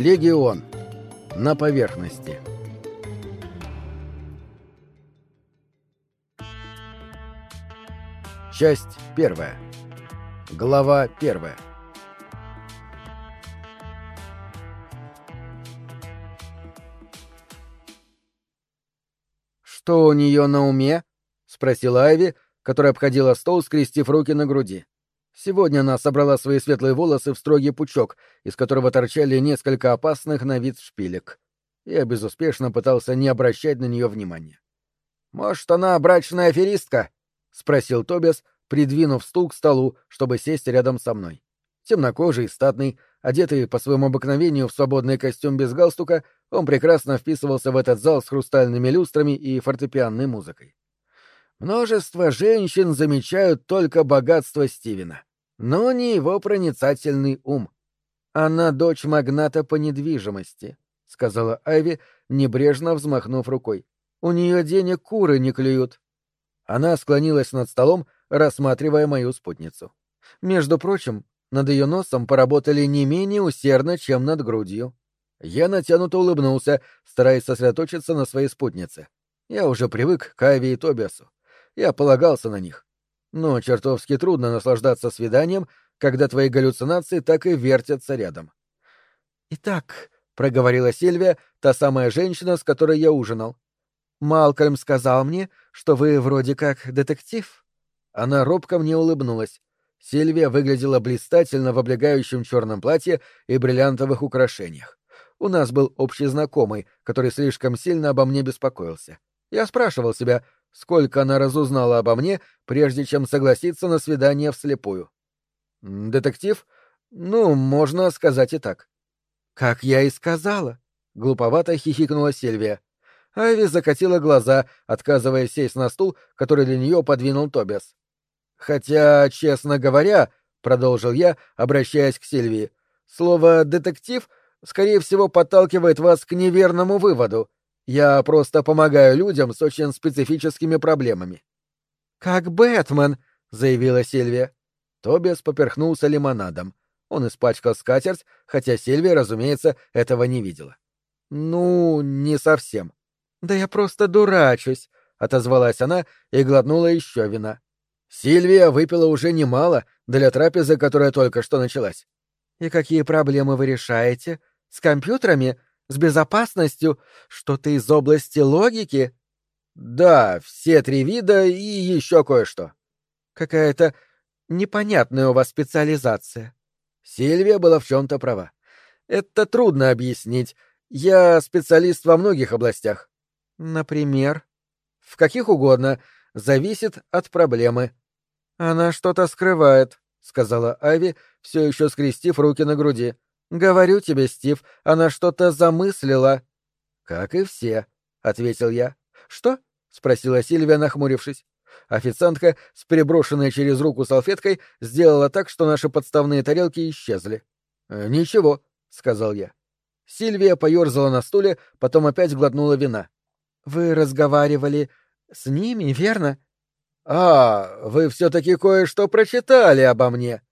Легион. На поверхности. Часть первая. Глава первая. «Что у нее на уме?» — спросила Айви, которая обходила стол, скрестив руки на груди. Сегодня она собрала свои светлые волосы в строгий пучок, из которого торчали несколько опасных на вид шпилек. Я безуспешно пытался не обращать на нее внимания. «Может, она брачная аферистка?» — спросил Тобиас, придвинув стул к столу, чтобы сесть рядом со мной. Темнокожий, статный, одетый по своему обыкновению в свободный костюм без галстука, он прекрасно вписывался в этот зал с хрустальными люстрами и фортепианной музыкой. Множество женщин замечают только богатство Стивена но не его проницательный ум. Она дочь магната по недвижимости, — сказала Айви, небрежно взмахнув рукой. У нее денег куры не клюют. Она склонилась над столом, рассматривая мою спутницу. Между прочим, над ее носом поработали не менее усердно, чем над грудью. Я натянуто улыбнулся, стараясь сосредоточиться на своей спутнице. Я уже привык к Айви и Тобиасу. Я полагался на них. Но чертовски трудно наслаждаться свиданием, когда твои галлюцинации так и вертятся рядом. «Итак», — проговорила Сильвия, та самая женщина, с которой я ужинал. «Малкольм сказал мне, что вы вроде как детектив». Она робко мне улыбнулась. Сильвия выглядела блистательно в облегающем черном платье и бриллиантовых украшениях. У нас был общий знакомый, который слишком сильно обо мне беспокоился. Я спрашивал себя, сколько она разузнала обо мне, прежде чем согласиться на свидание вслепую. Детектив? Ну, можно сказать и так. Как я и сказала, глуповато хихикнула Сильвия. Айви закатила глаза, отказываясь сесть на стул, который для нее подвинул Тобиас. Хотя, честно говоря, продолжил я, обращаясь к Сильвии, слово детектив скорее всего подталкивает вас к неверному выводу. Я просто помогаю людям с очень специфическими проблемами. Как Бэтмен, заявила Сильвия. Тобиас поперхнулся лимонадом. Он испачкал скатерть, хотя Сильвия, разумеется, этого не видела. Ну, не совсем. Да я просто дурачусь, отозвалась она и глотнула еще вина. Сильвия выпила уже немало для трапезы, которая только что началась. И какие проблемы вы решаете? С компьютерами? С безопасностью? Что-то из области логики? Да, все три вида и еще кое-что. Какая-то непонятная у вас специализация. Сильвия была в чем-то права. Это трудно объяснить. Я специалист во многих областях. Например? В каких угодно. Зависит от проблемы. Она что-то скрывает, сказала Ави, все еще скрестив руки на груди. «Говорю тебе, Стив, она что-то замыслила». «Как и все», — ответил я. «Что?» — спросила Сильвия, нахмурившись. Официантка с переброшенной через руку салфеткой сделала так, что наши подставные тарелки исчезли. «Э, «Ничего», — сказал я. Сильвия поерзала на стуле, потом опять глотнула вина. «Вы разговаривали с ними, верно?» «А, вы все-таки кое-что прочитали обо мне»,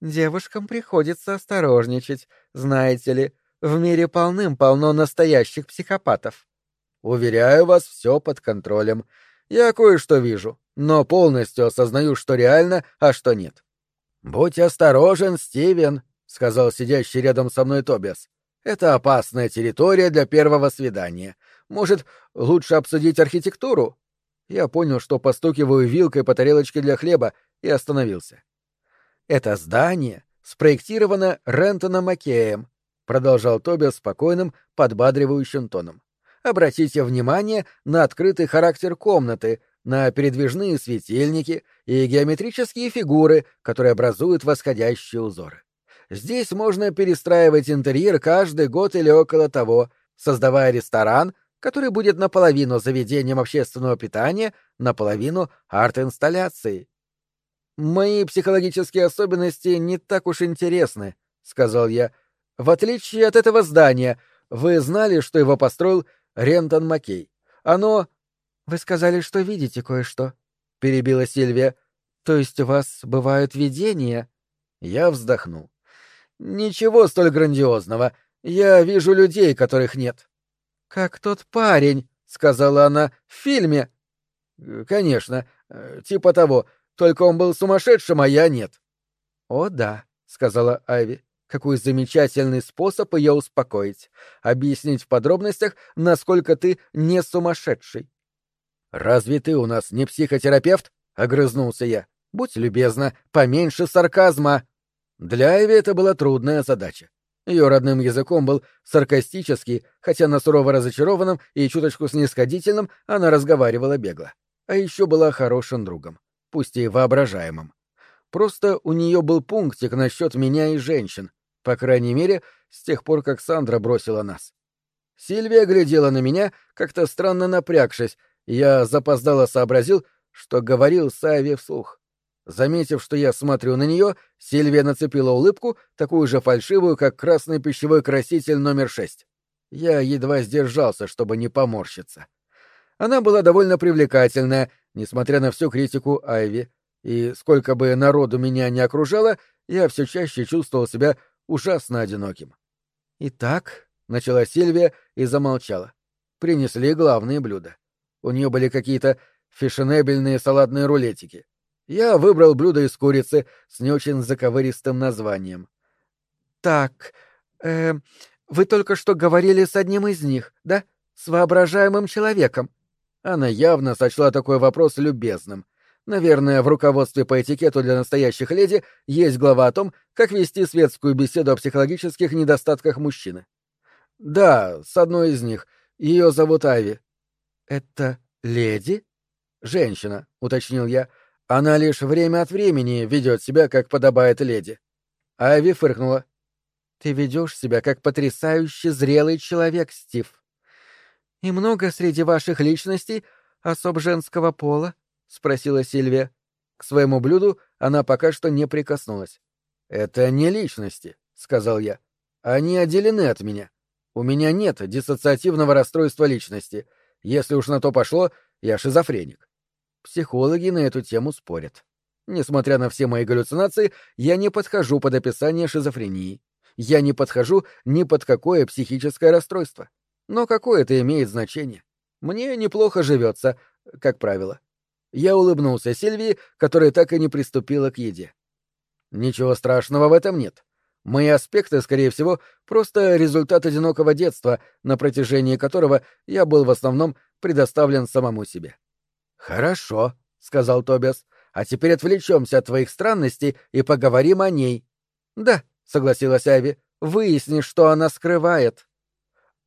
Девушкам приходится осторожничать, знаете ли. В мире полным-полно настоящих психопатов. Уверяю вас, все под контролем. Я кое-что вижу, но полностью осознаю, что реально, а что нет. Будь осторожен, Стивен, сказал сидящий рядом со мной Тобиас. Это опасная территория для первого свидания. Может, лучше обсудить архитектуру? Я понял, что постукиваю вилкой по тарелочке для хлеба, и остановился. Это здание спроектировано Рентоном Маккеем, продолжал Тоби спокойным, подбадривающим тоном. Обратите внимание на открытый характер комнаты, на передвижные светильники и геометрические фигуры, которые образуют восходящие узоры. Здесь можно перестраивать интерьер каждый год или около того, создавая ресторан, который будет наполовину заведением общественного питания, наполовину арт-инсталляцией. «Мои психологические особенности не так уж интересны», — сказал я. «В отличие от этого здания, вы знали, что его построил Рентон Маккей. Оно...» «Вы сказали, что видите кое-что», — перебила Сильвия. «То есть у вас бывают видения?» Я вздохнул. «Ничего столь грандиозного. Я вижу людей, которых нет. Как тот парень, сказала она, в фильме. «Э, конечно, э, типа того, только он был сумасшедшим, а я нет. О да, сказала Айви. Какой замечательный способ ее успокоить. Объяснить в подробностях, насколько ты не сумасшедший. «Разве ты у нас не психотерапевт?» — огрызнулся я. «Будь любезна, поменьше сарказма». Для Айви это была трудная задача. Ее родным языком был саркастический, хотя на сурово разочарованном и чуточку снисходительном она разговаривала бегло. А еще была хорошим другом, пусть и воображаемым. Просто у нее был пунктик насчет меня и женщин, по крайней мере, с тех пор, как Сандра бросила нас. Сильвия глядела на меня, как-то странно напрягшись, я запоздало сообразил, что говорил Саве вслух. Заметив, что я смотрю на нее, Сильвия нацепила улыбку, такую же фальшивую, как красный пищевой краситель номер шесть. Я едва сдержался, чтобы не поморщиться. Она была довольно привлекательная, несмотря на всю критику Айви, и сколько бы народу меня не окружало, я все чаще чувствовал себя ужасно одиноким. «Итак», — начала Сильвия и замолчала. Принесли главные блюда. У нее были какие-то фешенебельные салатные рулетики. Я выбрал блюдо из курицы с не очень заковыристым названием. «Так, э, вы только что говорили с одним из них, да? С воображаемым человеком?» Она явно сочла такой вопрос любезным. Наверное, в руководстве по этикету для настоящих леди есть глава о том, как вести светскую беседу о психологических недостатках мужчины. Да, с одной из них. Ее зовут Ави. Это леди? Женщина, уточнил я. Она лишь время от времени ведет себя, как подобает леди. Ави фыркнула. Ты ведешь себя как потрясающе зрелый человек, Стив. И много среди ваших личностей особ женского пола? — спросила Сильвия. К своему блюду она пока что не прикоснулась. «Это не личности», — сказал я. «Они отделены от меня. У меня нет диссоциативного расстройства личности. Если уж на то пошло, я шизофреник». Психологи на эту тему спорят. Несмотря на все мои галлюцинации, я не подхожу под описание шизофрении. Я не подхожу ни под какое психическое расстройство. Но какое это имеет значение? Мне неплохо живется, как правило. Я улыбнулся Сильвии, которая так и не приступила к еде. Ничего страшного в этом нет. Мои аспекты, скорее всего, просто результат одинокого детства, на протяжении которого я был в основном предоставлен самому себе. Хорошо, сказал Тобиас. А теперь отвлечемся от твоих странностей и поговорим о ней. Да, согласилась Айви. Выясни, что она скрывает.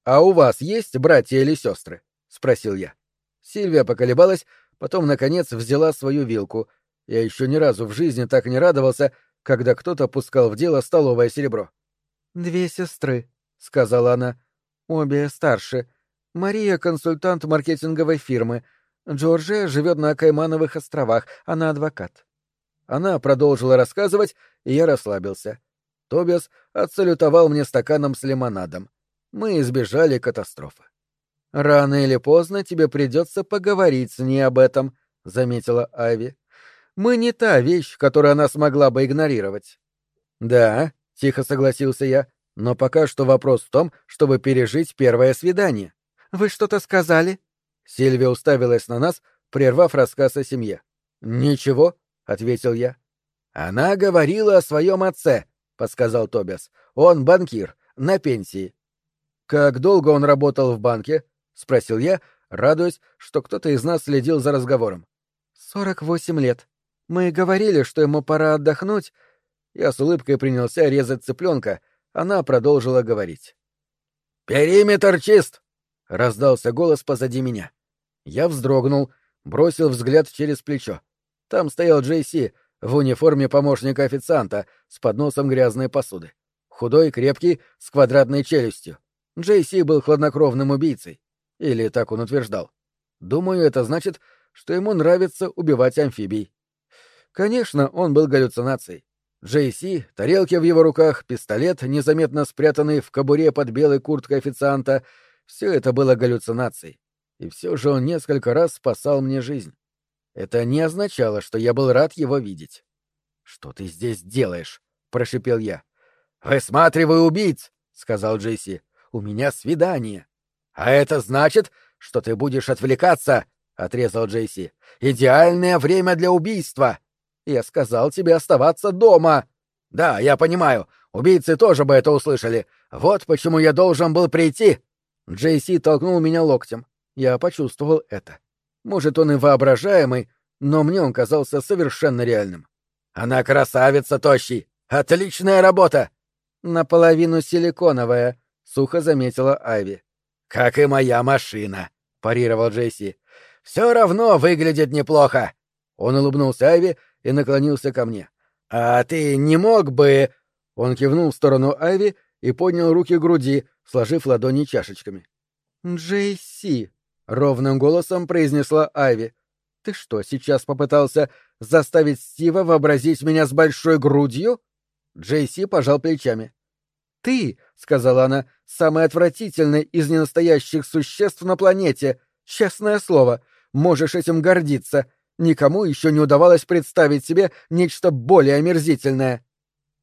А у вас есть братья или сестры? спросил я. Сильвия поколебалась, Потом, наконец, взяла свою вилку. Я еще ни разу в жизни так не радовался, когда кто-то пускал в дело столовое серебро. «Две сестры», — сказала она. «Обе старше. Мария — консультант маркетинговой фирмы. Джорджия живет на Каймановых островах, она адвокат». Она продолжила рассказывать, и я расслабился. Тобиас отсалютовал мне стаканом с лимонадом. Мы избежали катастрофы. Рано или поздно тебе придется поговорить с ней об этом, заметила Ави. Мы не та вещь, которую она смогла бы игнорировать. Да, тихо согласился я, но пока что вопрос в том, чтобы пережить первое свидание. Вы что-то сказали? Сильвия уставилась на нас, прервав рассказ о семье. Ничего, ответил я. Она говорила о своем отце, подсказал Тобиас. Он банкир, на пенсии. Как долго он работал в банке? — спросил я, радуясь, что кто-то из нас следил за разговором. «Сорок восемь лет. Мы говорили, что ему пора отдохнуть». Я с улыбкой принялся резать цыпленка, она продолжила говорить. «Периметр чист!» — раздался голос позади меня. Я вздрогнул, бросил взгляд через плечо. Там стоял Джейси в униформе помощника официанта с подносом грязной посуды. Худой, крепкий, с квадратной челюстью. Джейси был хладнокровным убийцей. Или так он утверждал. Думаю, это значит, что ему нравится убивать амфибий. Конечно, он был галлюцинацией. Джейси, тарелки в его руках, пистолет, незаметно спрятанный в кобуре под белой курткой официанта — все это было галлюцинацией. И все же он несколько раз спасал мне жизнь. Это не означало, что я был рад его видеть. «Что ты здесь делаешь?» — прошипел я. «Высматриваю убийц!» — сказал Джейси. «У меня свидание». «А это значит, что ты будешь отвлекаться», — отрезал Джейси. «Идеальное время для убийства». «Я сказал тебе оставаться дома». «Да, я понимаю. Убийцы тоже бы это услышали. Вот почему я должен был прийти». Джейси толкнул меня локтем. Я почувствовал это. Может, он и воображаемый, но мне он казался совершенно реальным. «Она красавица, тощий! Отличная работа!» «Наполовину силиконовая», — сухо заметила Айви. «Как и моя машина», — парировал Джейси. «Все равно выглядит неплохо». Он улыбнулся Айви и наклонился ко мне. «А ты не мог бы...» Он кивнул в сторону Айви и поднял руки к груди, сложив ладони чашечками. «Джейси», — ровным голосом произнесла Айви. «Ты что, сейчас попытался заставить Стива вообразить меня с большой грудью?» Джейси пожал плечами. «Ты», — сказала она, — «самый отвратительный из ненастоящих существ на планете. Честное слово, можешь этим гордиться. Никому еще не удавалось представить себе нечто более омерзительное».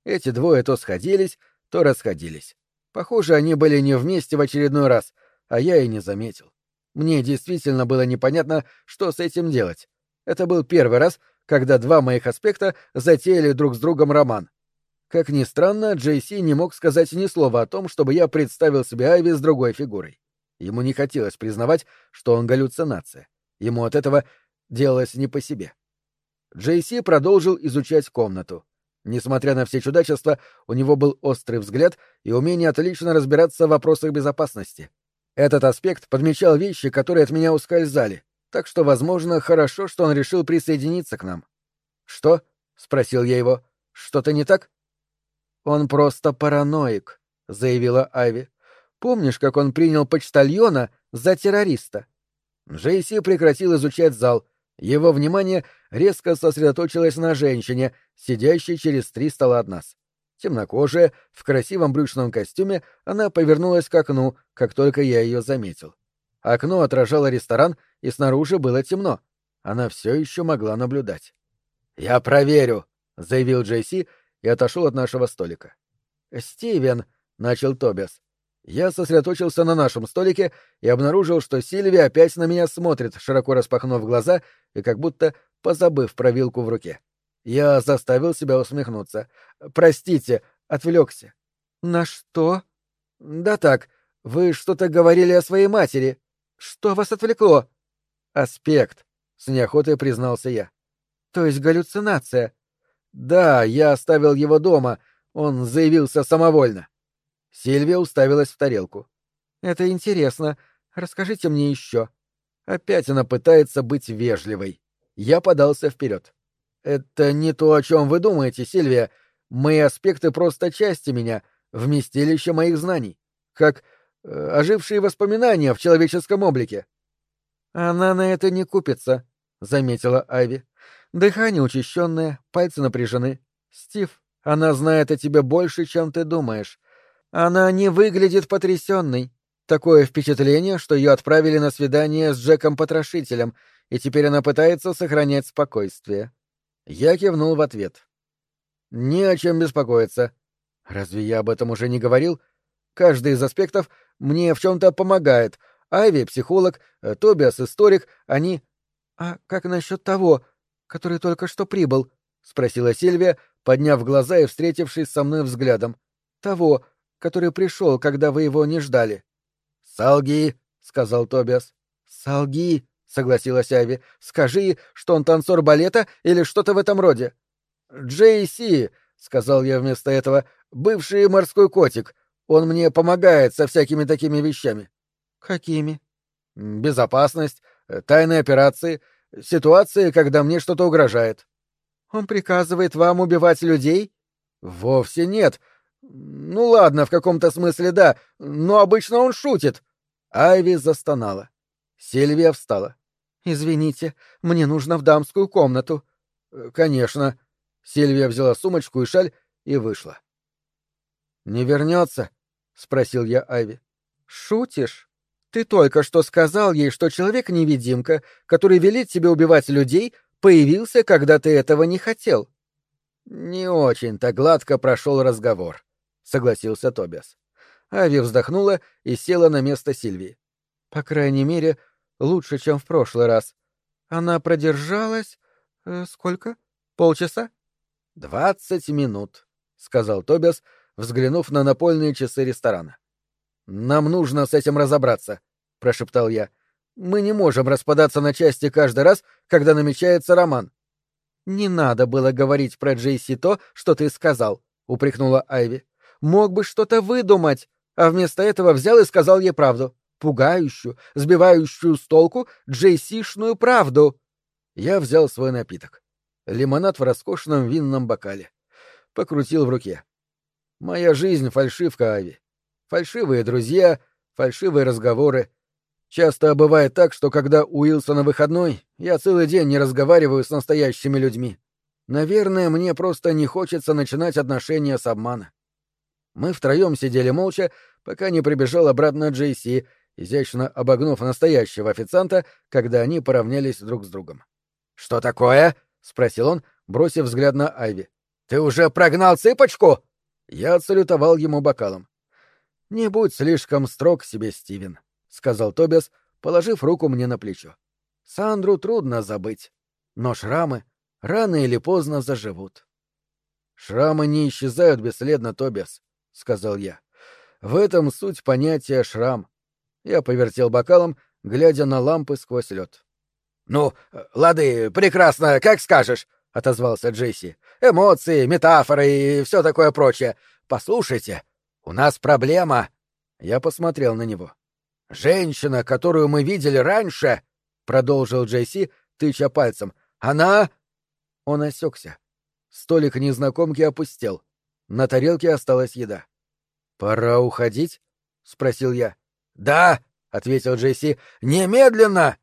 Эти двое то сходились, то расходились. Похоже, они были не вместе в очередной раз, а я и не заметил. Мне действительно было непонятно, что с этим делать. Это был первый раз, когда два моих аспекта затеяли друг с другом роман. Как ни странно, Джейси не мог сказать ни слова о том, чтобы я представил себе Айви с другой фигурой. Ему не хотелось признавать, что он галлюцинация. Ему от этого делалось не по себе. Джейси продолжил изучать комнату. Несмотря на все чудачества, у него был острый взгляд и умение отлично разбираться в вопросах безопасности. Этот аспект подмечал вещи, которые от меня ускользали, так что, возможно, хорошо, что он решил присоединиться к нам. «Что?» — спросил я его. «Что-то не так?» «Он просто параноик», — заявила Айви. «Помнишь, как он принял почтальона за террориста?» Джейси прекратил изучать зал. Его внимание резко сосредоточилось на женщине, сидящей через три стола от нас. Темнокожая, в красивом брючном костюме, она повернулась к окну, как только я ее заметил. Окно отражало ресторан, и снаружи было темно. Она все еще могла наблюдать. «Я проверю», — заявил Джейси и отошел от нашего столика. «Стивен», — начал Тобиас. Я сосредоточился на нашем столике и обнаружил, что Сильвия опять на меня смотрит, широко распахнув глаза и как будто позабыв про вилку в руке. Я заставил себя усмехнуться. «Простите, отвлекся». «На что?» «Да так, вы что-то говорили о своей матери. Что вас отвлекло?» «Аспект», — с неохотой признался я. «То есть галлюцинация?» «Да, я оставил его дома. Он заявился самовольно». Сильвия уставилась в тарелку. «Это интересно. Расскажите мне еще». Опять она пытается быть вежливой. Я подался вперед. «Это не то, о чем вы думаете, Сильвия. Мои аспекты просто части меня, вместилище моих знаний. Как э, ожившие воспоминания в человеческом облике». «Она на это не купится», — заметила Айви. «Дыхание учащенное, пальцы напряжены. Стив, она знает о тебе больше, чем ты думаешь. Она не выглядит потрясенной. Такое впечатление, что ее отправили на свидание с Джеком-потрошителем, и теперь она пытается сохранять спокойствие. Я кивнул в ответ. «Не о чем беспокоиться. Разве я об этом уже не говорил? Каждый из аспектов мне в чем-то помогает. Айви — психолог, э, Тобиас — историк, они... А как насчет того, который только что прибыл? — спросила Сильвия, подняв глаза и встретившись со мной взглядом. — Того, который пришел, когда вы его не ждали. — Солги, — сказал Тобиас. — Солги, — согласилась Ави. — Скажи, что он танцор балета или что-то в этом роде. — Джей Си, — сказал я вместо этого, — бывший морской котик. Он мне помогает со всякими такими вещами. — Какими? — Безопасность, тайные операции, ситуации, когда мне что-то угрожает. — Он приказывает вам убивать людей? — Вовсе нет. — ну ладно, в каком-то смысле да, но обычно он шутит. Айви застонала. Сильвия встала. Извините, мне нужно в дамскую комнату. «Э, конечно. Сильвия взяла сумочку и шаль и вышла. Не вернется? спросил я Айви. Шутишь? Ты только что сказал ей, что человек-невидимка, который велит тебе убивать людей, появился, когда ты этого не хотел. Не очень-то гладко прошел разговор согласился Тобиас. Ави вздохнула и села на место Сильвии. По крайней мере, лучше, чем в прошлый раз. Она продержалась... Э, сколько? Полчаса? Двадцать минут, — сказал Тобиас, взглянув на напольные часы ресторана. Нам нужно с этим разобраться, — прошептал я. Мы не можем распадаться на части каждый раз, когда намечается роман. Не надо было говорить про Джейси то, что ты сказал, — упрекнула Айви. Мог бы что-то выдумать, а вместо этого взял и сказал ей правду пугающую, сбивающую с толку джейсишную правду. Я взял свой напиток. Лимонад в роскошном винном бокале. Покрутил в руке. Моя жизнь — фальшивка, Ави. Фальшивые друзья, фальшивые разговоры. Часто бывает так, что когда Уилсон на выходной, я целый день не разговариваю с настоящими людьми. Наверное, мне просто не хочется начинать отношения с обмана. Мы втроем сидели молча, пока не прибежал обратно Джейси изящно обогнув настоящего официанта, когда они поравнялись друг с другом. «Что такое?» — спросил он, бросив взгляд на Айви. «Ты уже прогнал цыпочку?» Я отсалютовал ему бокалом. «Не будь слишком строг себе, Стивен», — сказал Тобиас, положив руку мне на плечо. «Сандру трудно забыть, но шрамы рано или поздно заживут». «Шрамы не исчезают бесследно, Тобиас», — сказал я. «В этом суть понятия «шрам». Я повертел бокалом, глядя на лампы сквозь лед. «Ну, лады, прекрасно, как скажешь», — отозвался Джесси. «Эмоции, метафоры и все такое прочее. Послушайте, у нас проблема». Я посмотрел на него. «Женщина, которую мы видели раньше», — продолжил Джесси, тыча пальцем, — «она...» Он осекся. Столик незнакомки опустел. На тарелке осталась еда. «Пора уходить?» — спросил я. «Да», — ответил Джесси, — «немедленно!»